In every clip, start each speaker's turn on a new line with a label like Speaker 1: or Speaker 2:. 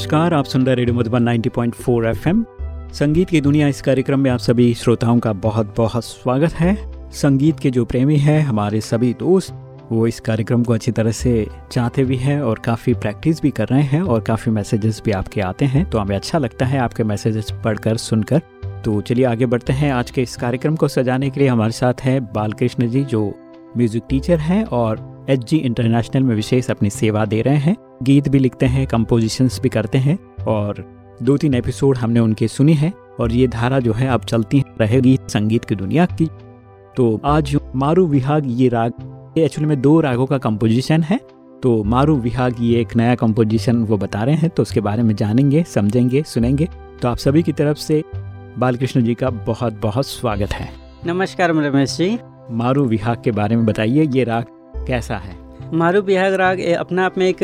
Speaker 1: नमस्कार, आप सुन रहे रेडियो मधुबन 90.4 एफएम। संगीत की दुनिया इस कार्यक्रम में आप सभी श्रोताओं का बहुत बहुत स्वागत है। संगीत के जो प्रेमी हैं, हमारे सभी दोस्त, वो इस कार्यक्रम को अच्छी तरह से चाहते भी हैं और काफ़ी प्रैक्टिस भी कर रहे हैं और काफ़ी मैसेजेस भी आपके आते हैं। तो हमें अच्छा लगता है आपके मैसेजेस पढ़कर, सुनकर। तो चलिए आगे बढ़ते हैं। आज के इस कार्यक्रम को सजाने के लिए हमारे साथ हैं बालकृष्ण जी, जो म्यूज़िक टीचर हैं और एच जी इंटरनेशनल में विशेष अपनी सेवा दे रहे हैं। गीत भी लिखते हैं कंपोजिशंस भी करते हैं और दो तीन एपिसोड हमने उनके सुनी है और ये धारा जो है अब चलती रहेगी संगीत की दुनिया की। तो आज मारू विहाग ये राग एक्चुअली में दो रागों का कंपोजिशन है। तो मारू विहाग ये एक नया कंपोजिशन वो बता रहे हैं तो उसके बारे में जानेंगे समझेंगे सुनेंगे। तो आप सभी की तरफ़ से बालकृष्ण जी का बहुत बहुत स्वागत है।
Speaker 2: नमस्कार रमेश जी।
Speaker 1: मारू विहाग के बारे में बताइए ये राग कैसा है?
Speaker 2: मारू विहाग राग अपने आप में एक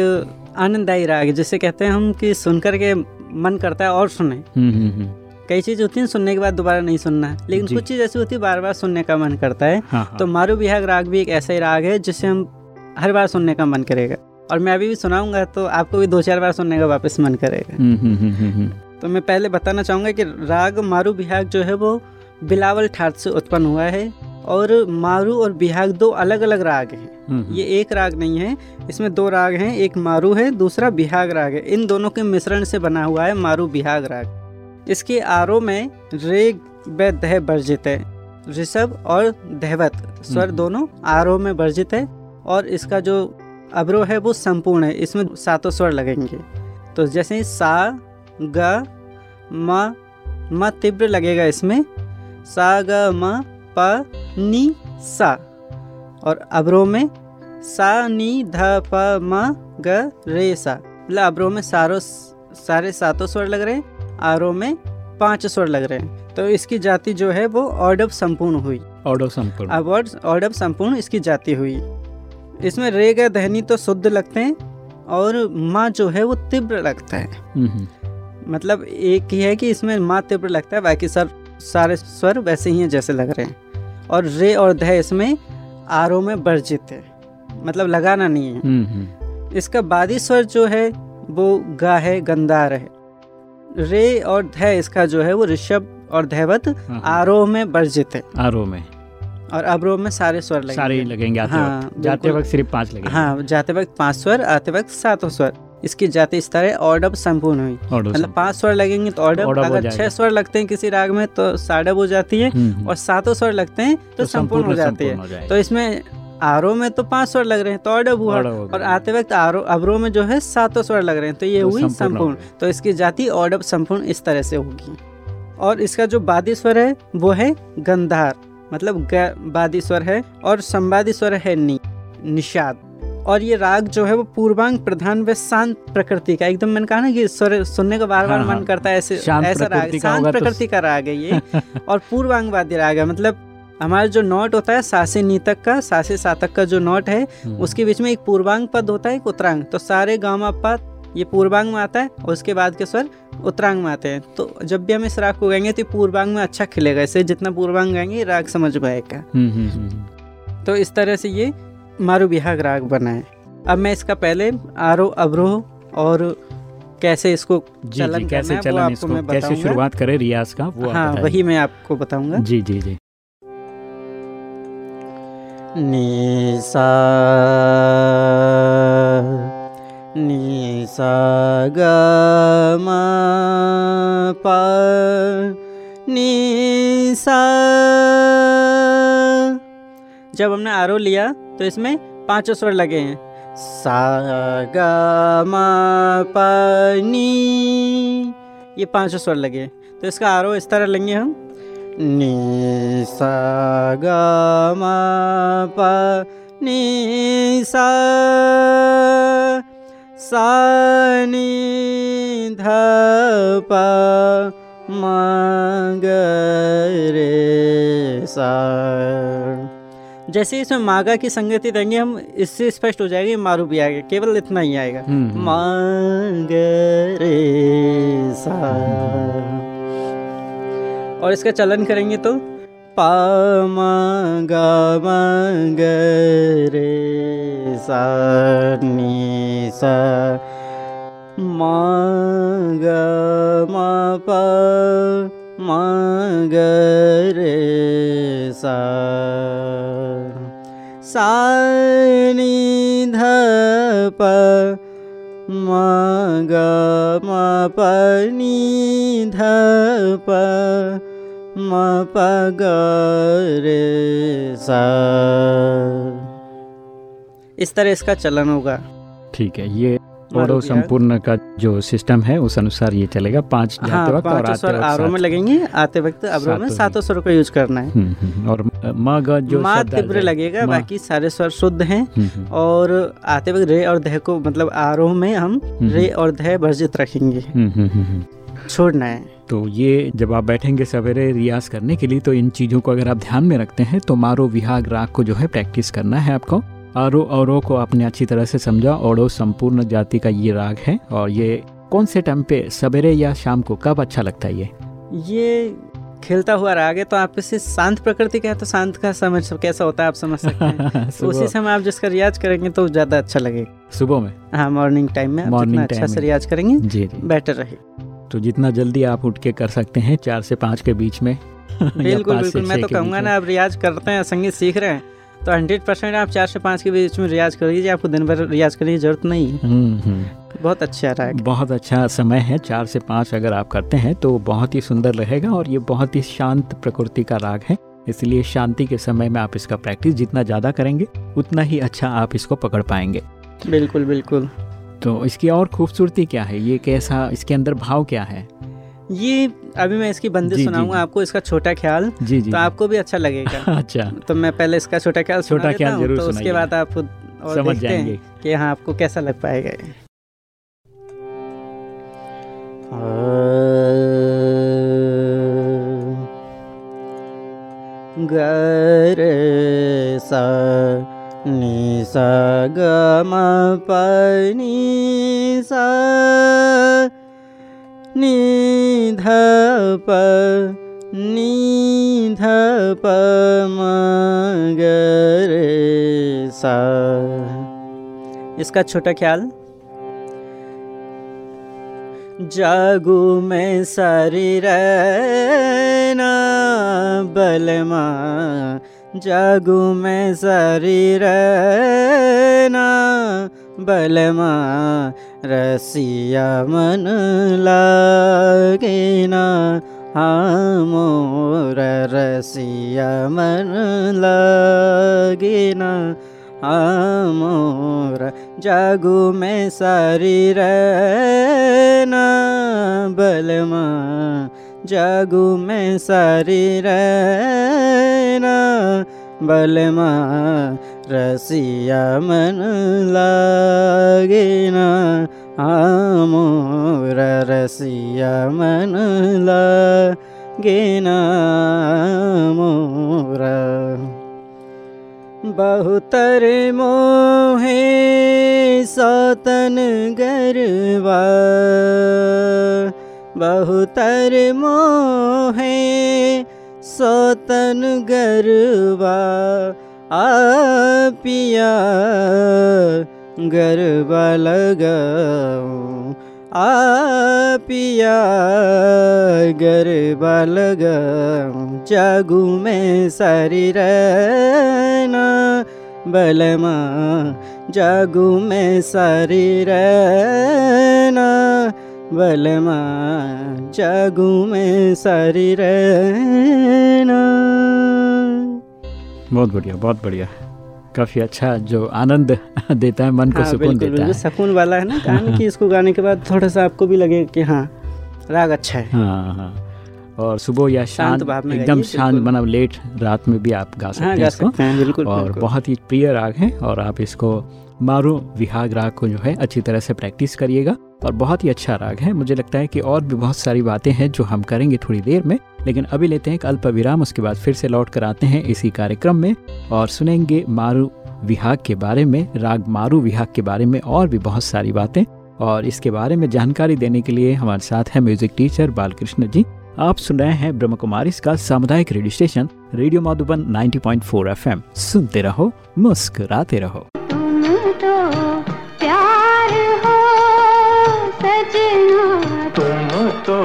Speaker 2: आनंददायी राग है जिसे कहते हैं हम कि सुनकर के मन करता है और सुने। हम्म, हम्म, हम्म। कई चीज़ होती है सुनने के बाद दोबारा नहीं सुनना। है लेकिन कुछ चीज़ ऐसी होती है बार बार सुनने का मन करता है। हाँ, हाँ। तो मारू बिहाग राग भी एक ऐसा ही राग है जिसे हम हर बार सुनने का मन करेगा। और मैं अभी भी सुनाऊँगा तो आपको भी दो चार बार सुनने का वापस मन करेगा। तो मैं पहले बताना चाहूँगा कि राग मारू बिहाग जो है वो बिलावल ठाट से उत्पन्न हुआ है। और मारू और बिहाग दो अलग अलग राग हैं। हम्म, हम्म। ये एक राग नहीं है इसमें दो राग हैं एक मारू है दूसरा बिहाग राग है। इन दोनों के मिश्रण से बना हुआ है मारू बिहाग राग। इसके आरों में रे व दह वर्जित है। ऋषभ और दहवत स्वर हम्म, दोनों आरोह में वर्जित है और इसका जो अवरोह है वो संपूर्ण है इसमें सातों स्वर लगेंगे। तो जैसे सा ग म म तीव्र लगेगा इसमें। सा ग म प नी सा। और अब्रो में सा नी ध प म ग रे सा। मतलब अब्रो में सारो सारे सातों स्वर लग रहे हैं आरो में पाँच स्वर लग रहे हैं। तो इसकी जाति जो है वो ऑर्डव संपूर्ण हुई।
Speaker 1: ऑर्डव संपूर्ण।
Speaker 2: अब ऑर्डव संपूर्ण इसकी जाति हुई। इसमें रे ग धनी तो शुद्ध लगते हैं और माँ जो है वो तीव्र लगता है। हम्म, हम्म। मतलब एक ही है कि इसमें माँ तीव्र लगता है बाकी सर सारे स्वर वैसे ही हैं जैसे लग रहे हैं। और रे और ध इसमें आरो में वर्जित है। मतलब लगाना नहीं है। हम्म, हम्म। इसका बादी स्वर जो है वो गा है गंदार है। रे और ध इसका जो है वो ऋषभ और धैवत हाँ, हाँ। आरोह में वर्जित है।
Speaker 1: आरोह में।
Speaker 2: और अवरोह में सारे स्वर लगेंगे।
Speaker 1: सारे लगेंगे आते हाँ, वक्त। जाते वक्त सिर्फ़ पाँच लगेंगे।
Speaker 2: हाँ जाते वक्त पाँच स्वर आते वक्त सातों स्वर। इसकी जाति स्तर तरह ऑर्डब संपूर्ण हुई। मतलब पाँच स्वर लगेंगे तो ऑर्डब अगर छह स्वर लगते हैं किसी राग में तो साडब हो जाती है हम्म, हम्म। और सातों स्वर लगते हैं तो, तो संपूर्ण हो जाती है। तो इसमें आरो में तो पाँच स्वर लग रहे हैं तो ऑर्डब हुआ। और आते वक्त आरो अवरो में जो है सातों स्वर लग रहे हैं तो ये तो हुई संपूर्ण तो इसकी जाति ऑर्डब संपूर्ण इस तरह से होगी। और इसका जो बादी स्वर है वो है गंधार। मतलब बादी स्वर है और संवादी स्वर है नी निषाद। और ये राग जो है वो पूर्वांग प्रधान व शांत प्रकृति का एकदम मैंने कहा ना कि स्वर सुनने का बार बार हाँ, मन हाँ। करता है ऐसे ऐसा राग शांत तो प्रकृति का राग है ये। और पूर्वांग वाद्य राग है मतलब हमारा जो नोट होता है सासे नीतक का सासे सातक का जो नोट है हम्म। उसके बीच में एक पूर्वांग पद होता है एक उत्तरांग। तो सारे गामा पद ये पूर्वांग में आता है और उसके बाद के स्वर उत्तरांग में आते हैं। तो जब भी हम इस राग को गाएँगे तो पूर्वांग में अच्छा खिलेगा इससे जितना पूर्वांग गाएँगे राग समझ पाएगा हम्म, हम्म, तो इस तरह से ये मारू बिहाग राग बना है। अब मैं इसका पहले आरोह अवरोह और कैसे इसको
Speaker 1: जी, चलन जी, कैसे चलन आपको इसको मैं कैसे शुरुआत करें रियाज का वो
Speaker 2: हाँ वही मैं आपको बताऊँगा।
Speaker 1: जी जी जी।
Speaker 2: निसा निसा ग पा निसा जब हमने आरो लिया तो इसमें पाँचों स्वर लगे हैं। सा गा मा नी ये पाँचों स्वर लगे हैं। तो इसका आरो इस तरह लेंगे हम। नी सा गा मा पा नी सा सा, नी, ध, पा, मा, ग, रे, सा। जैसे इसमें मागा की संगति देंगे हम इससे स्पष्ट हो जाएगी मारू भी आएगा केवल इतना ही आएगा। हम्म, हम्म। मांग रे सा और इसका चलन करेंगे तो पा मांगा मांग रे सा नी सा। ग म प म ग रे सा। ध प म ग म प ध प म प ग रे सा इस तरह इसका चलन होगा।
Speaker 1: ठीक है, ये ओडो संपूर्ण का जो सिस्टम है उस अनुसार ये चलेगा। पाँच
Speaker 2: हाँ, जाते वक्त और आते वक्त आरो में लगेंगे आते वक्त अवरो में सातों स्वर को यूज़ करना है। हम्म,
Speaker 1: हम्म, और मा जो
Speaker 2: मा तीव्र लगेगा बाकी सारे स्वर शुद्ध हैं। हम्म, और आते वक्त रे और दह को मतलब आरोह में हम रे और दह वर्जित रखेंगे। छोड़ना है।
Speaker 1: तो ये जब आप बैठेंगे सवेरे रियाज करने के लिए तो इन चीज़ों को अगर आप ध्यान में रखते हैं तो मारो विहाग राग को जो है प्रैक्टिस करना है आपको। आरो औरों को आपने अच्छी तरह से समझा औरो संपूर्ण जाति का ये राग है और ये कौन से टाइम पे सवेरे या शाम को कब अच्छा लगता है ये?
Speaker 2: ये खेलता हुआ राग है तो आप इसे शांत प्रकृति का है तो शांत का समझ कैसा होता है आप समझ सकते हैं। तो उसी समय आप जिसका रियाज करेंगे तो ज़्यादा अच्छा लगेगा।
Speaker 1: सुबह में?
Speaker 2: हाँ मॉर्निंग टाइम में मॉर्निंग अच्छा से रियाज करेंगे जी जी। बेटर रहे।
Speaker 1: तो जितना जल्दी आप उठ के कर सकते हैं चार से पाँच के बीच में
Speaker 2: बिल्कुल बिल्कुल मैं तो कहूँगा ना आप रियाज करते हैं संगीत सीख रहे हैं। तो हंड्रेड परसेंट आप चार से पाँच के बीच में रियाज कर लीजिए आपको दिन भर रियाज करने की ज़रूरत नहीं है। हम्म, हम्म। बहुत अच्छा रहा है।
Speaker 1: बहुत अच्छा समय है चार से पाँच अगर आप करते हैं तो बहुत ही सुंदर रहेगा और ये बहुत ही शांत प्रकृति का राग है। इसलिए शांति के समय में आप इसका प्रैक्टिस जितना ज़्यादा करेंगे उतना ही अच्छा आप इसको पकड़ पाएँगे।
Speaker 2: बिल्कुल बिल्कुल।
Speaker 1: तो इसकी और खूबसूरती क्या है? ये कैसा इसके अंदर भाव क्या है?
Speaker 2: ये अभी मैं इसकी बंदी सुनाऊँगा आपको इसका छोटा ख्याल जी जी तो आपको भी अच्छा लगेगा।
Speaker 1: अच्छा।
Speaker 2: तो मैं पहले इसका छोटा ख्याल
Speaker 1: छोटा ख्याल ज़रूर तो
Speaker 2: उसके बाद आप समझ जाएँगे। कि हाँ आपको कैसा लग पाएगा। गर सा नि सा ग म प नि सा नि ध प नि ध प म ग सा इसका छोटा ख्याल। जागू में शरीर ना बलमा, जागू में शरीर ना बलमा रसिया मन लागे ना हाँ मोर रसिया मन लागे ना हाँ मोर जागू में शरीर ना बलमा जागू में शरीर ना बलमा रसिया मन लागे ना मोर रसिया मन लागे ना मोर बहुतर मोहे सतन गरबा। बहुतर मोहे सतन गरबा आ पिया गरबा लगाऊँ। आ पिया गरबा लगाऊँ। जागू में सारी रहना बलमा। जागू में सारी रहना बलमा। जागू में सारी रहना
Speaker 1: बहुत बढ़िया बहुत बढ़िया काफ़ी अच्छा जो आनंद देता है मन को हाँ, सुकून देता है।
Speaker 2: सुकून वाला है ना कि की इसको गाने के बाद थोड़ा सा आपको भी लगे कि हाँ राग अच्छा है।
Speaker 1: हाँ हाँ। और सुबह या शांत एकदम शांत मतलब लेट रात में भी आप गा सकते हाँ, हैं इसको। बिल्कुल और बिल्कुल। बहुत ही प्रिय राग है और आप इसको मारो विहाग राग को जो है अच्छी तरह से प्रैक्टिस करिएगा। और बहुत ही अच्छा राग है। मुझे लगता है कि और भी बहुत सारी बातें हैं जो हम करेंगे थोड़ी देर में। लेकिन अभी लेते हैं एक अल्प विराम, उसके बाद फिर से लौट कर आते हैं इसी कार्यक्रम में। और सुनेंगे मारू विहाग के बारे में, राग मारू विहाग के बारे में और भी बहुत सारी बातें। और इसके बारे में जानकारी देने के लिए हमारे साथ है म्यूज़िक टीचर बालकृष्ण जी। आप सुन रहे हैं ब्रह्म कुमारी का सामुदायिक radio station, radio Madhuban 90.4 FM. सुनते रहो, मुस्कुराते रहो। तो प्यार हो
Speaker 3: तो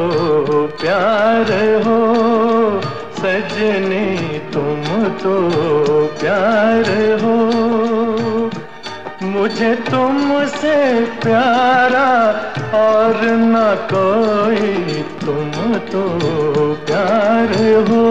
Speaker 3: प्यार हो, सजनी तुम तो प्यार हो। मुझे तुमसे प्यारा और न कोई तुम तो प्यार हो।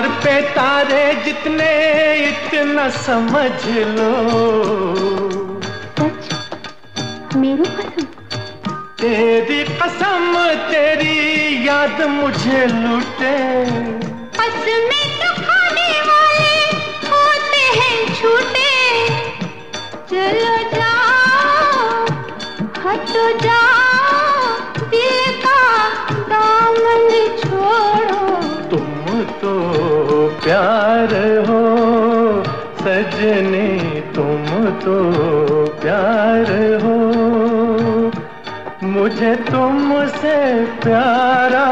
Speaker 3: अंबर पे तारे जितने इतना समझ लो।
Speaker 4: मेरी कसम।
Speaker 3: तेरी कसम तेरी याद मुझे लूटे।
Speaker 4: में
Speaker 3: तुम तो प्यार हो। मुझे तुमसे प्यारा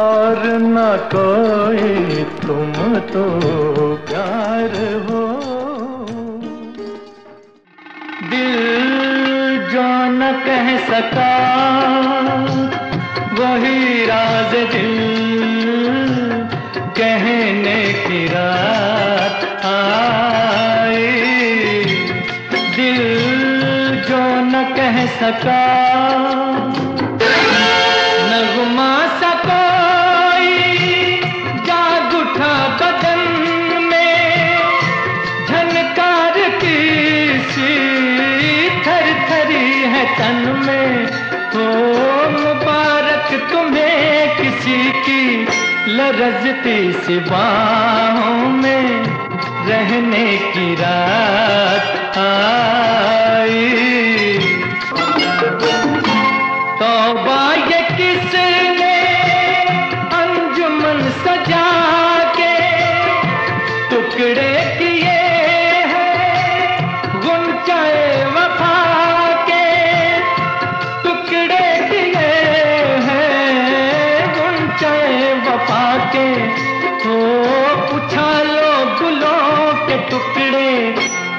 Speaker 3: और न कोई तुम तो प्यार हो। दिल जो न कह सका सका। नगमा सा कोई, जाग उठा बदन में। झनकार की सी थर थरी है तन में। हो मुबारक तुम्हें किसी की, लरजती सी में। रहने की रात आई।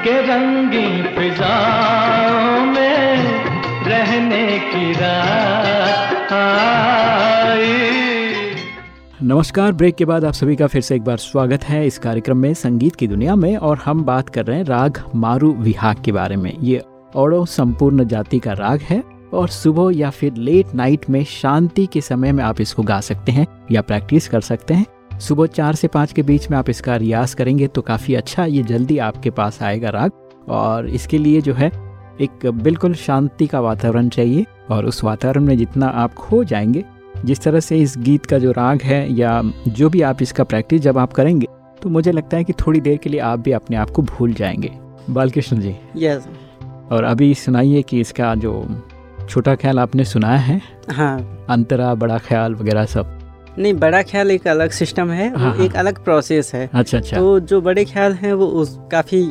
Speaker 3: के रंगी फिजाओं में रहने की रात
Speaker 1: नमस्कार, ब्रेक के बाद आप सभी का फिर से एक बार स्वागत है इस कार्यक्रम में संगीत की दुनिया में और हम बात कर रहे हैं राग मारू विहाग के बारे में। ये औड़ो संपूर्ण जाति का राग है और सुबह या फिर लेट नाइट में शांति के समय में आप इसको गा सकते हैं या प्रैक्टिस कर सकते हैं। सुबह चार से पाँच के बीच में आप इसका रियाज करेंगे तो काफ़ी अच्छा ये जल्दी आपके पास आएगा राग। और इसके लिए जो है एक बिल्कुल शांति का वातावरण चाहिए। और उस वातावरण में जितना आप खो जाएँगे जिस तरह से इस गीत का जो राग है या जो भी आप इसका प्रैक्टिस जब आप करेंगे तो मुझे लगता है कि थोड़ी देर के लिए आप भी अपने आप को भूल जाएँगे। बालकृष्ण जी।
Speaker 2: यस
Speaker 1: और अभी सुनाइए कि इसका जो छोटा ख्याल आपने सुनाया है।
Speaker 2: हाँ।
Speaker 1: अंतरा बड़ा ख्याल वगैरह सब।
Speaker 2: नहीं बड़ा ख्याल एक अलग सिस्टम है
Speaker 1: हाँ, हाँ।
Speaker 2: एक अलग प्रोसेस है।
Speaker 1: अच्छा अच्छा।
Speaker 2: तो जो बड़े ख्याल हैं वो उस काफ़ी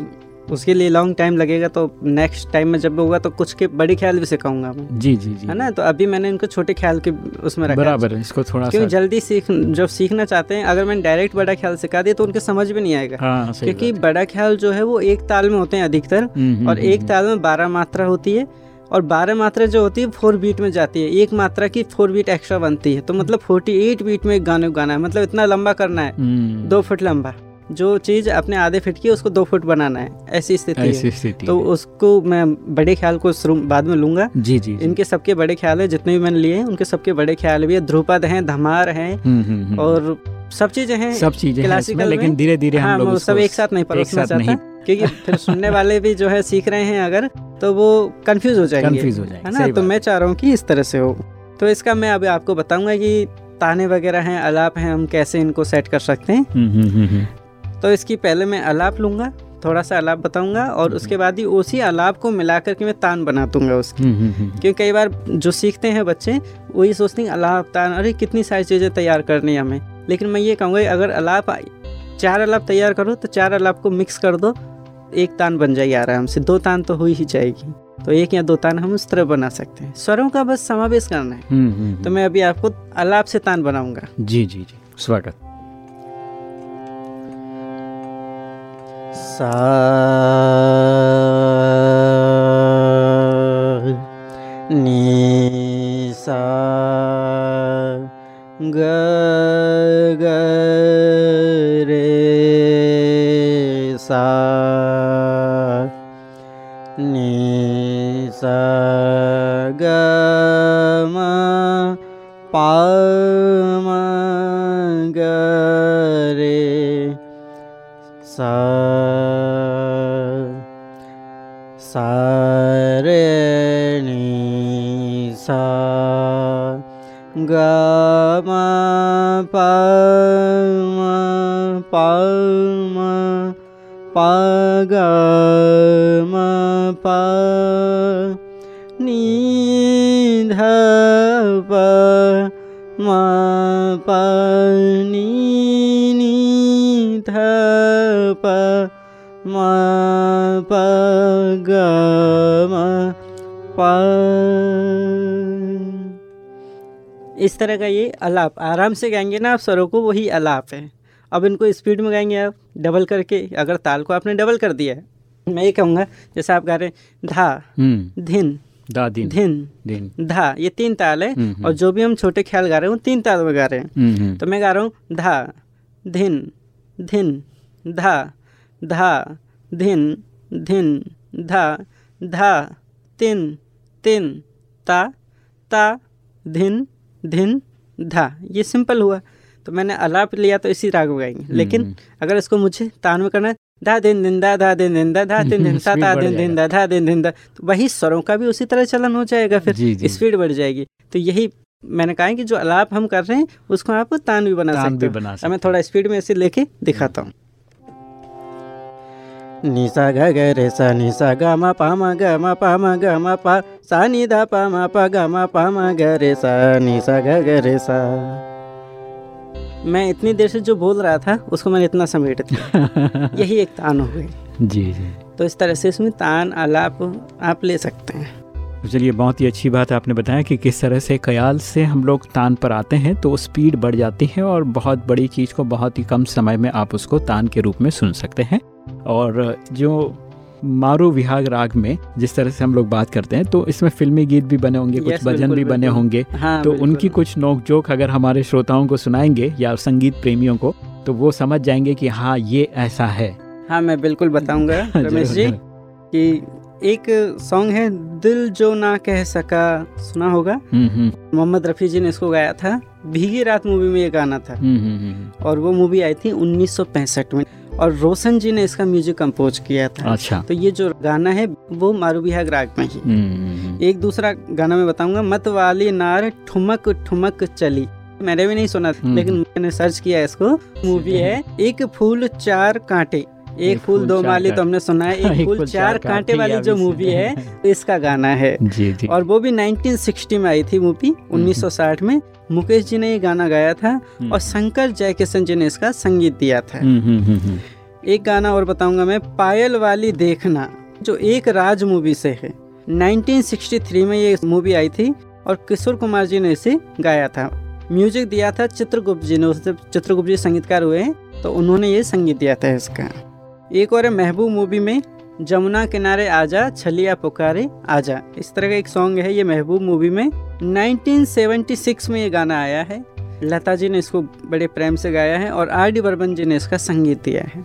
Speaker 2: उसके लिए लॉन्ग टाइम लगेगा तो नेक्स्ट टाइम में जब होगा तो कुछ के बड़े ख्याल भी सिखाऊँगा मैं।
Speaker 1: जी जी जी।
Speaker 2: है ना? तो अभी मैंने इनको छोटे ख्याल के उसमें रखा है।
Speaker 1: बराबर है, इसको थोड़ा
Speaker 2: क्योंकि जल्दी सीख जब सीखना चाहते हैं अगर मैंने डायरेक्ट बड़ा ख्याल सिखा दिया तो उनके समझ भी नहीं आएगा।
Speaker 1: हाँ
Speaker 2: क्योंकि बड़ा ख्याल जो है वो एक ताल में होते हैं अधिकतर
Speaker 1: हम्म, हम्म,
Speaker 2: और एक
Speaker 1: हम्म,
Speaker 2: ताल में बारह मात्रा होती है। और बारह मात्रा जो होती है फोर बीट में जाती है। एक मात्रा की फोर बीट एक्स्ट्रा बनती है। तो मतलब फोर्टी एट बीट में एक गाने को गाना है। मतलब इतना लंबा करना है।
Speaker 1: हम्म,
Speaker 2: दो फुट लंबा। जो चीज़ अपने आधे फीट की उसको दो फुट बनाना है। ऐसी स्थिति
Speaker 1: ऐसी
Speaker 2: है
Speaker 1: स्थिति
Speaker 2: तो
Speaker 1: है।
Speaker 2: उसको मैं बड़े ख्याल को शुरू- बाद में लूँगा।
Speaker 1: जी जी जी।
Speaker 2: इनके सबके बड़े ख्याल है जितने भी मैंने लिए हैं उनके सबके बड़े ख्याल भी है। ध्रुपद हैं धमार हैं
Speaker 1: हम्म, हम्म।
Speaker 2: और सब चीज़ें हैं
Speaker 1: सब चीज़ें
Speaker 2: क्लासिकल
Speaker 1: लेकिन धीरे धीरे
Speaker 2: हाँ
Speaker 1: हम लोग
Speaker 2: सब एक साथ नहीं परोसना चाहता। क्योंकि फिर सुनने वाले भी जो है सीख रहे हैं अगर तो वो कंफ्यूज हो जाएँगे।
Speaker 1: कंफ्यूज हो जाएँगे।
Speaker 2: है ना? तो मैं चाह रहा हूँ कि इस तरह से हो। तो इसका मैं अभी आपको बताऊँगा कि ताने वगैरह हैं अलाप हैं हम कैसे इनको सेट कर सकते हैं।
Speaker 1: हम्म, हम्म, हम्म।
Speaker 2: तो इसकी पहले मैं अलाप लूँगा थोड़ा सा अलाप बताऊँगा और उसके बाद ही उसी अलाप को मिला करके मैं तान बना दूँगा उसकी। क्योंकि कई बार जो सीखते हैं बच्चे वही सोचते हैं अलाप तान अरे कितनी सारी चीज़ें तैयार करनी है हमें। लेकिन मैं ये कहूँगा अगर अलाप चार अलाप तैयार करो तो चार अलाप को मिक्स कर दो। एक तान बन जाएगी आराम से दो तान तो हो ही जाएगी। तो एक या दो तान हम उस तरह बना सकते हैं। स्वरों का बस समावेश करना है।
Speaker 1: हम्म, हम्म,
Speaker 2: तो मैं अभी आपको अलाप से तान बनाऊँगा।
Speaker 1: जी जी जी। स्वागत।
Speaker 2: सा ग म प इस तरह का ये अलाप। आराम से गाएँगे ना आप स्वरों को वही अलाप है। अब इनको स्पीड में गाएँगे आप डबल करके अगर ताल को आपने डबल कर दिया है। मैं ये कहूँगा जैसे आप गा रहे हैं धा
Speaker 1: हम्म।
Speaker 2: धिन
Speaker 1: दादिन
Speaker 2: धिन।
Speaker 1: दिन
Speaker 2: धा ये तीन ताल है।
Speaker 1: हम्म,
Speaker 2: और जो भी हम छोटे ख्याल गा रहे हैं वो तीन ताल में गा रहे हैं।
Speaker 1: हम्म, हम्म,
Speaker 2: तो मैं गा रहा हूँ धा धिन धिन धा धा धिन धिन धा धा तिन तिन ता ता धिन धिन धा। ये सिंपल हुआ। तो मैंने अलाप लिया तो इसी राग में गाएँगे लेकिन
Speaker 1: हम्म।
Speaker 2: अगर इसको मुझे तान में करना है धा दिन दिन दा धा दिन दिन दा धा दिन दिन ता
Speaker 1: बढ़
Speaker 2: दिन दिन दा धा दिन दिन दा तो वही स्वरों का भी उसी तरह चलन हो जाएगा फिर। स्पीड बढ़ जाएगी। तो यही मैंने कहा है कि जो अलाप हम कर रहे हैं उसको आप तान भी बना
Speaker 1: तान
Speaker 2: सकते
Speaker 1: भी
Speaker 2: हो।
Speaker 1: बना सकते
Speaker 2: मैं थोड़ा स्पीड में इसे लेके दिखाता हूँ। निसा ग ग रे सा निसा ग म प म ग म प म ग म प सा नि ध प म प ग म प म ग रे सा निसा ग ग रे सा। मैं इतनी देर से जो बोल रहा था उसको मैंने इतना समेट दिया। यही एक तान हो गई।
Speaker 1: जी जी।
Speaker 2: तो इस तरह से इसमें तान आलाप आप ले सकते हैं।
Speaker 1: तो चलिए बहुत ही अच्छी बात आपने बताया कि किस तरह से ख्याल से हम लोग तान पर आते हैं तो स्पीड बढ़ जाती है और बहुत बड़ी चीज़ को बहुत ही कम समय में आप उसको तान के रूप में सुन सकते हैं। और जो मारू विहाग राग में जिस तरह से हम लोग बात करते हैं तो इसमें फिल्मी गीत भी बने होंगे कुछ
Speaker 2: Yes,
Speaker 1: भजन
Speaker 2: बिल्कुल,
Speaker 1: भी बने होंगे।
Speaker 2: हाँ
Speaker 1: तो
Speaker 2: बिल्कुल।
Speaker 1: उनकी कुछ नोक जोक अगर हमारे श्रोताओं को सुनाएँगे या संगीत प्रेमियों को तो वो समझ जाएँगे कि हाँ ये ऐसा है।
Speaker 2: हाँ मैं बिल्कुल बताऊँगा रमेश जी। कि एक सॉन्ग है दिल जो ना कह सका सुना होगा?
Speaker 1: हम्म, हम्म,
Speaker 2: मोहम्मद रफ़ी जी ने इसको गाया था भीगी रात मूवी में ये गाना था।
Speaker 1: हम्म।
Speaker 2: और वो मूवी आई थी 1965 में। और रोशन जी ने इसका म्यूज़िक कंपोज किया था।
Speaker 1: अच्छा।
Speaker 2: तो ये जो गाना है वो मारूबिहाग राग में ही।
Speaker 1: हम्म, हम्म, हम्म।
Speaker 2: एक दूसरा गाना मैं बताऊँगा मत वाली नार ठुमक ठुमक चली। मैंने भी नहीं सुना
Speaker 1: था
Speaker 2: लेकिन मैंने सर्च किया इसको। मूवी है एक फूल चार कांटे। एक फूल दो माली तो हमने सुना है एक फूल चार कांटे वाली जो मूवी है इसका गाना है।
Speaker 1: जी जी।
Speaker 2: और वो भी 1960 में आई थी मूवी 1960 में। मुकेश जी ने ये गाना गाया था और शंकर जयकिशन जी ने इसका संगीत दिया था।
Speaker 1: हम्म, हम्म, हम्म, हम्म।
Speaker 2: एक गाना और बताऊँगा मैं पायल वाली देखना जो एक राज मूवी से है। 1963 में ये मूवी आई थी और किशोर कुमार जी ने इसे गाया था। म्यूज़िक दिया था चित्रगुप्त जी ने चित्रगुप्त जी संगीतकार हुए हैं तो उन्होंने ये संगीत दिया था इसका। एक और है महबूब मूवी में जमुना किनारे आजा छलिया पुकारे आजा। इस तरह का एक सॉन्ग है ये महबूब मूवी में। 1976 में ये गाना आया है। लता जी ने इसको बड़े प्रेम से गाया है और आर डी बर्मन जी ने इसका संगीत दिया है।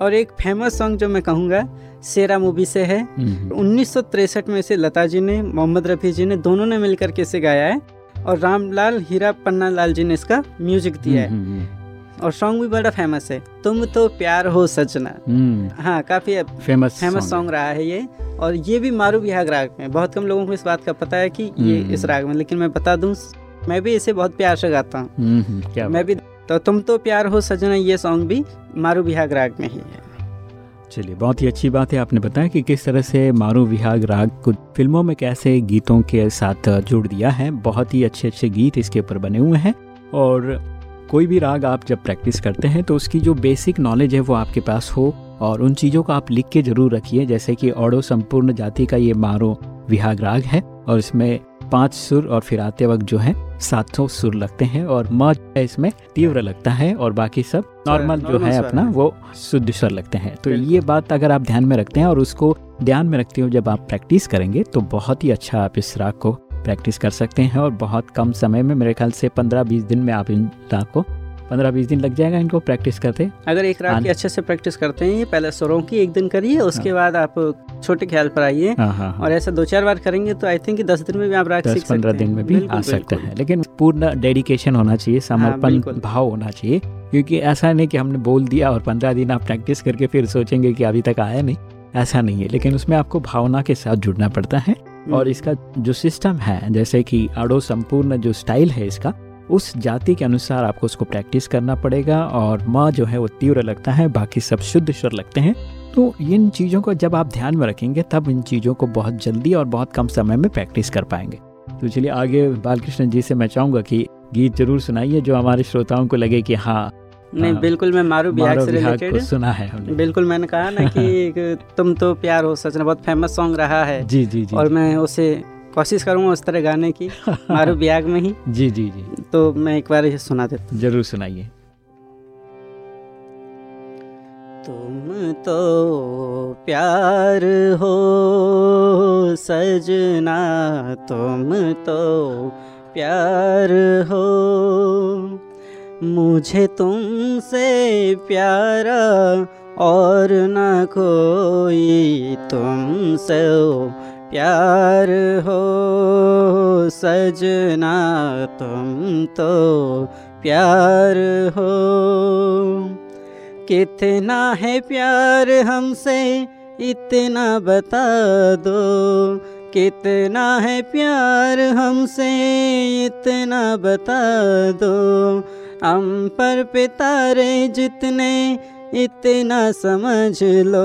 Speaker 2: और एक फ़ेमस सॉन्ग जो मैं कहूँगा शेरा मूवी से है।
Speaker 1: हम्म,
Speaker 2: उन्नीस में इसे लता जी ने मोहम्मद रफ़ी जी ने दोनों ने मिलकर के इसे गाया है। और रामलाल हीरा पन्ना लाल जी ने इसका म्यूज़िक दिया है।
Speaker 1: हम्म, हम्म,
Speaker 2: और सॉन्ग भी बड़ा फ़ेमस है। तुम तो प्यार हो सजना
Speaker 1: हम्म,
Speaker 2: हाँ काफ़ी
Speaker 1: फ़ेमस
Speaker 2: फ़ेमस सॉन्ग रहा है ये। और ये भी मारू बिहाग राग में। बहुत कम लोगों को इस बात का पता है कि ये
Speaker 1: हम्म।
Speaker 2: इस राग में। लेकिन मैं बता दूँ मैं भी इसे बहुत प्यार से गाता हूँ।
Speaker 1: हम्म,
Speaker 2: मैं भी तो तुम तो प्यार हो सजना ये सॉन्ग भी मारू बिहाग राग में ही है।
Speaker 1: चलिए बहुत ही अच्छी बात है। आपने बताया कि किस तरह से मारू विहाग राग को फ़िल्मों में कैसे गीतों के साथ जोड़ दिया है। बहुत ही अच्छे अच्छे गीत इसके ऊपर बने हुए हैं। और कोई भी राग आप जब प्रैक्टिस करते हैं तो उसकी जो बेसिक नॉलेज है वो आपके पास हो और उन चीज़ों को आप लिख के ज़रूर रखिए। जैसे कि औड़ो संपूर्ण जाति का ये मारो विहाग राग है और इसमें पाँच सुर और फिर आते वक्त जो है सात सौ सुर लगते हैं और म इसमें तीव्र लगता है और बाकी सब नॉर्मल जो है अपना वो शुद्ध स्वर लगते हैं। तो ये बात अगर आप ध्यान में रखते हैं और उसको ध्यान में रखते हो जब आप प्रैक्टिस करेंगे तो बहुत ही अच्छा आप इस राग को प्रैक्टिस कर सकते हैं और बहुत कम समय में मेरे ख्याल से पंद्रह बीस दिन में आप इन राग को पंद्रह बीस दिन लग जाएगा इनको प्रैक्टिस करते।
Speaker 2: अगर एक रात की अच्छे से प्रैक्टिस करते हैं पहले स्वरों की एक दिन करिए उसके हाँ। बाद आप छोटे ख्याल पर आइए हाँ, हाँ, और ऐसा दो चार बार करेंगे तो आई थिंक दस दिन में भी आप राग
Speaker 1: दस पंद्रह दिन में भी आ सकते हैं लेकिन पूर्ण डेडिकेशन होना चाहिए समर्पण भाव होना चाहिए क्योंकि ऐसा नहीं कि हमने बोल दिया और पंद्रह दिन आप प्रैक्टिस करके फिर सोचेंगे कि अभी तक आया नहीं ऐसा नहीं है लेकिन उसमें आपको भावना के साथ जुड़ना पड़ता है। और हम्म। इसका जो सिस्टम है, जैसे कि अड़ो संपूर्ण जो स्टाइल है इसका, उस जाति के अनुसार आपको उसको प्रैक्टिस करना पड़ेगा और माँ जो है वो तीव्र लगता है, बाकी सब शुद्ध स्वर लगते हैं तो इन चीज़ों को जब आप ध्यान में रखेंगे, तब इन चीज़ों को बहुत जल्दी और बहुत कम समय में प्रैक्टिस कर पाएँगे तो चलिए आगे बालकृष्ण जी से मैं चाहूँगा कि गीत ज़रूर सुनाइए, जो हमारे श्रोताओं को लगे कि हाँ
Speaker 2: नहीं बिल्कुल मैं मारू बिहार से रिलेटेड
Speaker 1: सुना है हमने।
Speaker 2: बिल्कुल मैंने कहा ना कि तुम तो प्यार हो सच बहुत फ़ेमस सॉन्ग रहा है।
Speaker 1: जी जी जी
Speaker 2: और मैं उसे कोशिश करूँगा उस तरह गाने की मारू ब्याग में ही।
Speaker 1: जी जी जी।
Speaker 2: तो मैं एक बार सुना देता
Speaker 1: ज़रूर सुनाइए।
Speaker 2: तुम तो प्यार हो सजना। तुम तो प्यार हो मुझे तुमसे प्यारा और न कोई तुमसे प्यार हो। सजना तुम तो प्यार हो। कितना है प्यार हमसे, इतना बता दो। कितना है प्यार हमसे, इतना बता दो। हम पर पितारे जितने इतना समझ लो।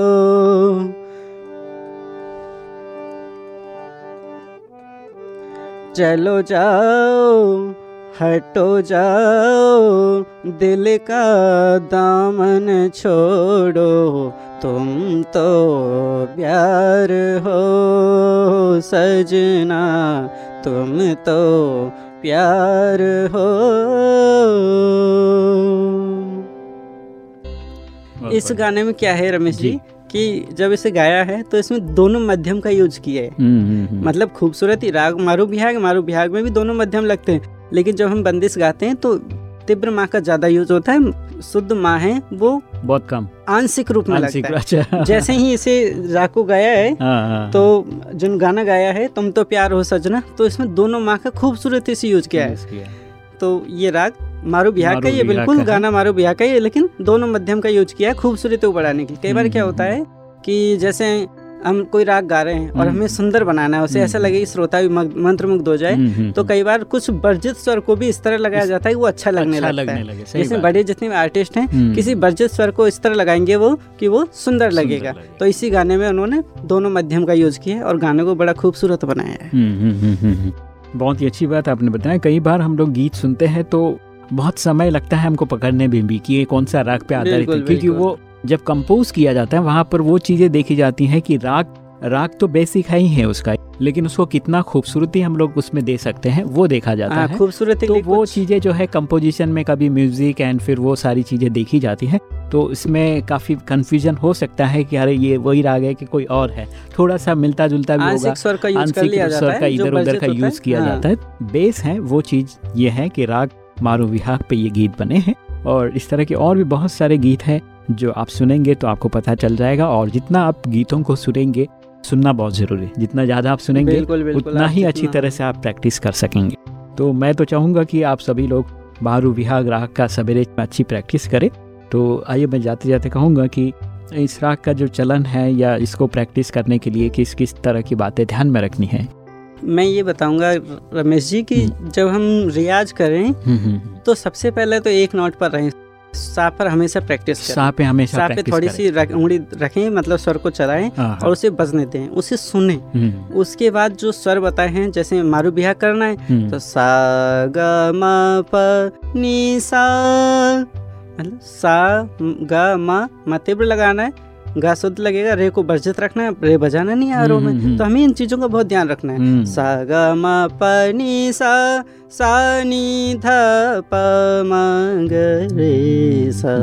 Speaker 2: चलो जाओ, हटो जाओ, दिल का दामन छोड़ो, तुम तो प्यार हो, सजना, तुम तो प्यार हो। इस गाने में क्या है रमेश जी, जी? कि जब इसे गाया है तो इसमें दोनों मध्यम का यूज़ किया है। मतलब खूबसूरत ही मतलब खूबसूरती राग मारू बिहाग मारू बिहाग में भी दोनों मध्यम लगते हैं। लेकिन जब हम बंदिश गाते हैं तो तीव्र माँ का ज़्यादा यूज़ होता है शुद्ध माँ है वो
Speaker 1: बहुत कम।
Speaker 2: आंशिक रूप में लगता है। अच्छा। जैसे ही इसे राग को गाया है हाँ, हाँ, तो जो गाना गाया है तुम तो प्यार हो सजना तो इसमें दोनों माँ का खूबसूरती से यूज़ किया है। तो ये राग मारू बिहार का ये बिल्कुल गाना मारू बिहार का ये लेकिन दोनों मध्यम का यूज़ किया है खूबसूरती को बढ़ाने के लिए। कई बार क्या होता है कि जैसे हम कोई राग गा रहे हैं और हम्म। हमें सुंदर बनाना है उसे ऐसा लगे कि श्रोता भी मंत्र मुग्ध हो जाए हम्म, हम्म, तो कई बार कुछ वर्जित स्वर को भी इस तरह लगाया जाता है वो अच्छा लगने अच्छा लगता है। जैसे बड़े जितने आर्टिस्ट हैं किसी वर्जित स्वर को इस तरह लगाएँगे वो कि वो सुंदर लगेगा। तो इसी गाने में उन्होंने दोनों मध्यम का यूज़ किया और गाने को बड़ा खूबसूरत बनाया
Speaker 1: है। बहुत ही अच्छी बात आपने बताया। कई बार हम लोग गीत सुनते हैं तो बहुत समय लगता है हमको पकड़ने में भी कि ये कौन सा राग पे आधारित है क्योंकि वो जब कंपोज किया जाता है वहाँ पर वो चीज़ें देखी जाती हैं कि राग राग तो बेसिक है ही है उसका लेकिन उसको कितना खूबसूरती हम लोग उसमें दे सकते हैं वो देखा जाता हाँ, है। खूबसूरती तो वो चीज़ें जो है कंपोजिशन में कभी म्यूज़िक एंड फिर वो सारी चीज़ें देखी जाती हैं तो इसमें काफ़ी कंफ्यूजन हो सकता है कि अरे ये वही राग है कि कोई और है। थोड़ा सा मिलता जुलता भी होगा
Speaker 2: स्वर का इधर
Speaker 1: उधर का यूज़ किया हाँ। जाता है। बेस है वो चीज़ ये है कि राग मारू विहाग पे ये गीत बने हैं और इस तरह के और भी बहुत सारे गीत हैं जो आप सुनेंगे तो आपको पता चल जाएगा और जितना आप गीतों को सुनेंगे सुनना बहुत ज़रूरी है। जितना ज़्यादा आप सुनेंगे बिल्कुल, बिल्कुल, उतना ही अच्छी तरह से आप प्रैक्टिस कर सकेंगे। तो मैं तो चाहूँगा कि आप सभी लोग मारू विहाग राग का सवेरे अच्छी प्रैक्टिस करें। तो आइए मैं जाते जाते कहूँगा कि इस राग का जो चलन है या इसको प्रैक्टिस करने के लिए किस किस तरह की बातें ध्यान में रखनी है?
Speaker 2: मैं ये बताऊँगा रमेश जी कि हम्म। जब हम रियाज करें हम्म, हम्म, तो सबसे पहले तो एक नोट पर रहें। सा पर हमेशा प्रैक्टिस
Speaker 1: साफ़ पे हमेशा
Speaker 2: साफ़ पे थोड़ी सी रख- उंगली रखें मतलब स्वर को चलाएँ
Speaker 1: हाँ, हाँ।
Speaker 2: और उसे बजने दें उसे सुने।
Speaker 1: हम्म,
Speaker 2: उसके बाद जो स्वर बताए हैं जैसे मारू बिहा करना है
Speaker 1: हम्म,
Speaker 2: तो सा ग म प नी सा मतलब सा ग म म तीव्र लगाना है शुद्ध लगेगा रे को वर्जित रखना है रे बजाना नहीं आरोह
Speaker 1: हम्म,
Speaker 2: में
Speaker 1: हम्म।
Speaker 2: तो हमें इन चीज़ों का बहुत ध्यान रखना है
Speaker 1: हम्म।
Speaker 2: सा ग म प नी सा सा नी ध प म ग रे सा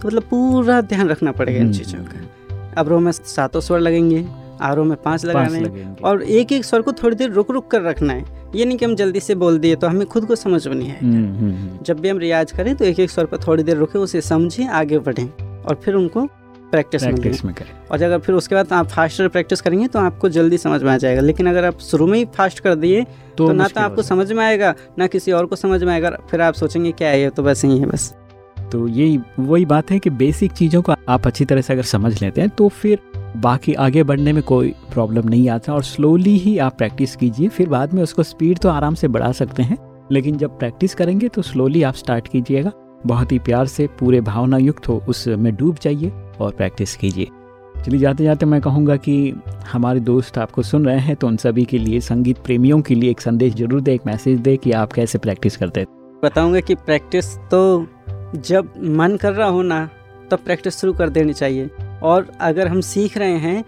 Speaker 2: तो मतलब पूरा ध्यान रखना पड़ेगा इन
Speaker 1: हम्म।
Speaker 2: चीज़ों का अब रो में सातों स्वर लगेंगे आरोह में पाँच लगाने हैं। और एक एक स्वर को थोड़ी देर रुक रुक कर रखना है ये नहीं कि हम जल्दी से बोल दिए तो हमें खुद को समझ में नहीं आएगा
Speaker 1: हम्म, हम्म, हम्म।
Speaker 2: जब भी हम रियाज करें तो एक एक स्वर पर थोड़ी देर रुके उसे समझें आगे बढ़ें और फिर उनको प्रैक्टिस में
Speaker 1: प्रैक्टिस में करें।
Speaker 2: और अगर फिर उसके बाद आप फास्टर प्रैक्टिस करेंगे तो आपको जल्दी समझ में आ जाएगा। लेकिन अगर आप शुरू में ही फास्ट कर दिए तो, ना तो आपको समझ में आएगा ना किसी और को समझ में आएगा फिर आप सोचेंगे क्या है ये? तो बस यही है बस।
Speaker 1: तो यही वही बात है कि बेसिक चीज़ों को आप अच्छी तरह से अगर समझ लेते हैं तो फिर बाकी आगे बढ़ने में कोई प्रॉब्लम नहीं आता और स्लोली ही आप प्रैक्टिस कीजिए फिर बाद में उसको स्पीड तो आराम से बढ़ा सकते हैं। लेकिन जब प्रैक्टिस करेंगे तो स्लोली आप स्टार्ट कीजिएगा। बहुत ही प्यार से पूरे भावना युक्त हो उसमें डूब जाइए। और प्रैक्टिस कीजिए। चलिए जाते जाते मैं कहूँगा कि हमारे दोस्त आपको सुन रहे हैं तो उन सभी के लिए, संगीत प्रेमियों के लिए एक संदेश ज़रूर दे, एक मैसेज दे कि आप कैसे प्रैक्टिस करते हैं।
Speaker 2: बताऊँगा कि प्रैक्टिस तो जब मन कर रहा हो ना, तब तो प्रैक्टिस शुरू कर देनी चाहिए। और अगर हम सीख रहे हैं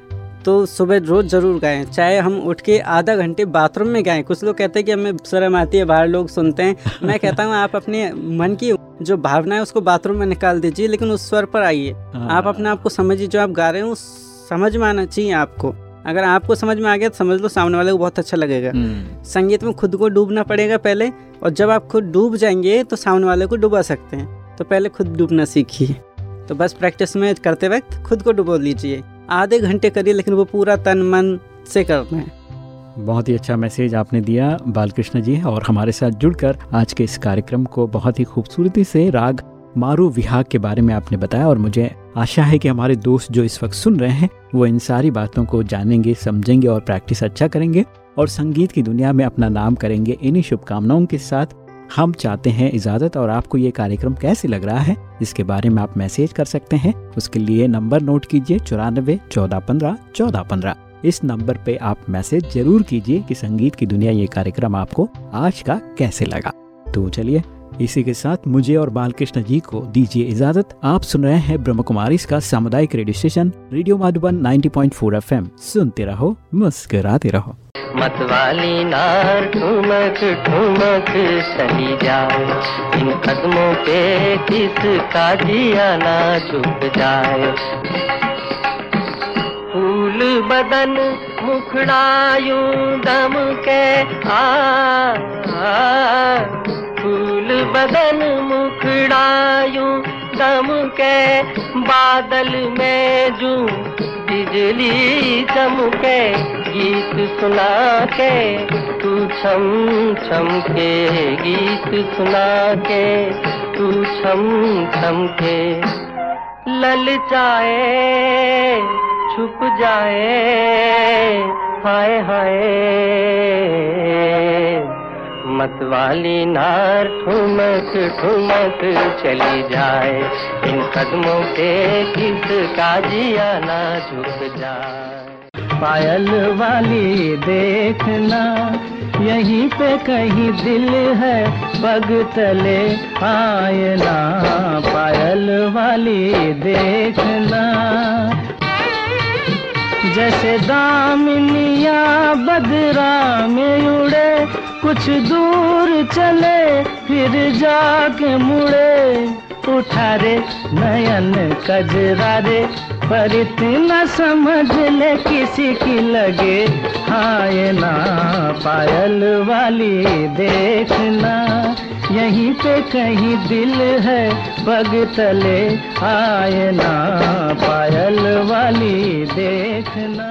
Speaker 2: तो सुबह रोज ज़रूर गाएँ। चाहे हम उठ के आधा घंटे बाथरूम में गाएँ। कुछ लोग कहते हैं कि हमें शर्म आती है बाहर लोग सुनते हैं। मैं कहता हूँ आप अपने मन की जो भावना है उसको बाथरूम में निकाल दीजिए लेकिन उस स्वर पर आइए। आप अपने आप को समझिए जो आप गा रहे हो उस समझ में आना चाहिए आपको। अगर आपको समझ में आ गया तो समझ लो सामने वाले को बहुत अच्छा लगेगा।
Speaker 1: हम्म,
Speaker 2: संगीत में खुद को डूबना पड़ेगा पहले और जब आप खुद डूब जाएँगे तो सामने वाले को डुबा सकते हैं। तो पहले खुद डूबना सीखिए। तो बस प्रैक्टिस में करते वक्त खुद को डुबो लीजिए। आधे घंटे करिए, लेकिन वो पूरा तन मन से करना है।
Speaker 1: बहुत ही अच्छा मैसेज आपने दिया बालकृष्ण जी और हमारे साथ जुड़कर आज के इस कार्यक्रम को बहुत ही खूबसूरती से राग मारू विहाग के बारे में आपने बताया और मुझे आशा है कि हमारे दोस्त जो इस वक्त सुन रहे हैं, वो इन सारी बातों को जानेंगे, समझेंगे और प्रैक्टिस अच्छा करेंगे और संगीत की दुनिया में अपना नाम करेंगे। इन्हीं शुभकामनाओं के साथ हम चाहते हैं इजाज़त और आपको ये कार्यक्रम कैसे लग रहा है, इसके बारे में आप मैसेज कर सकते हैं। उसके लिए नंबर नोट कीजिए चौरानबे चौदह पंद्रह चौदह पंद्रह। इस नंबर पे आप मैसेज ज़रूर कीजिए कि संगीत की दुनिया ये कार्यक्रम आपको आज का कैसे लगा। तो चलिए इसी के साथ मुझे और बालकृष्ण जी को दीजिए इजाज़त। आप सुन रहे हैं ब्रह्म कुमारी इसका सामुदायिक radio station, radio Madhuban 90.4 FM. सुनते रहो, मुस्कराते रहो।
Speaker 5: मतवाली नार ठुमक ठुमक चली जाए इन कदमों पे किसका जिया ना झुक जाए। फूल बदन मुखड़ायूं दम के आ बदन मुखड़ायूं, दम के बादल में जू बिजली चमके, गीत सुना के तू छम छम के गीत सुना के तू छम छम के। ललचाए छुप जाए, हाय हाय। मतवाली नार ठुमक ठुमक चली जाए। इन कदमों पे किसका जिया ना झुक जाए।
Speaker 3: पायल वाली देखना, यहीं पे कहीं दिल है, पग तले आयना। पायल वाली देखना, जैसे दामिनिया बदरा में उड़े कुछ दूर चले, फिर जाके मुड़े। उठा रे, नयन कजरा रे। पर इतना समझ ले किसी की लगे। हाय ना पायल वाली देखना। यहीं पे कहीं दिल है, पग तले। आए ना पायल वाली देखना।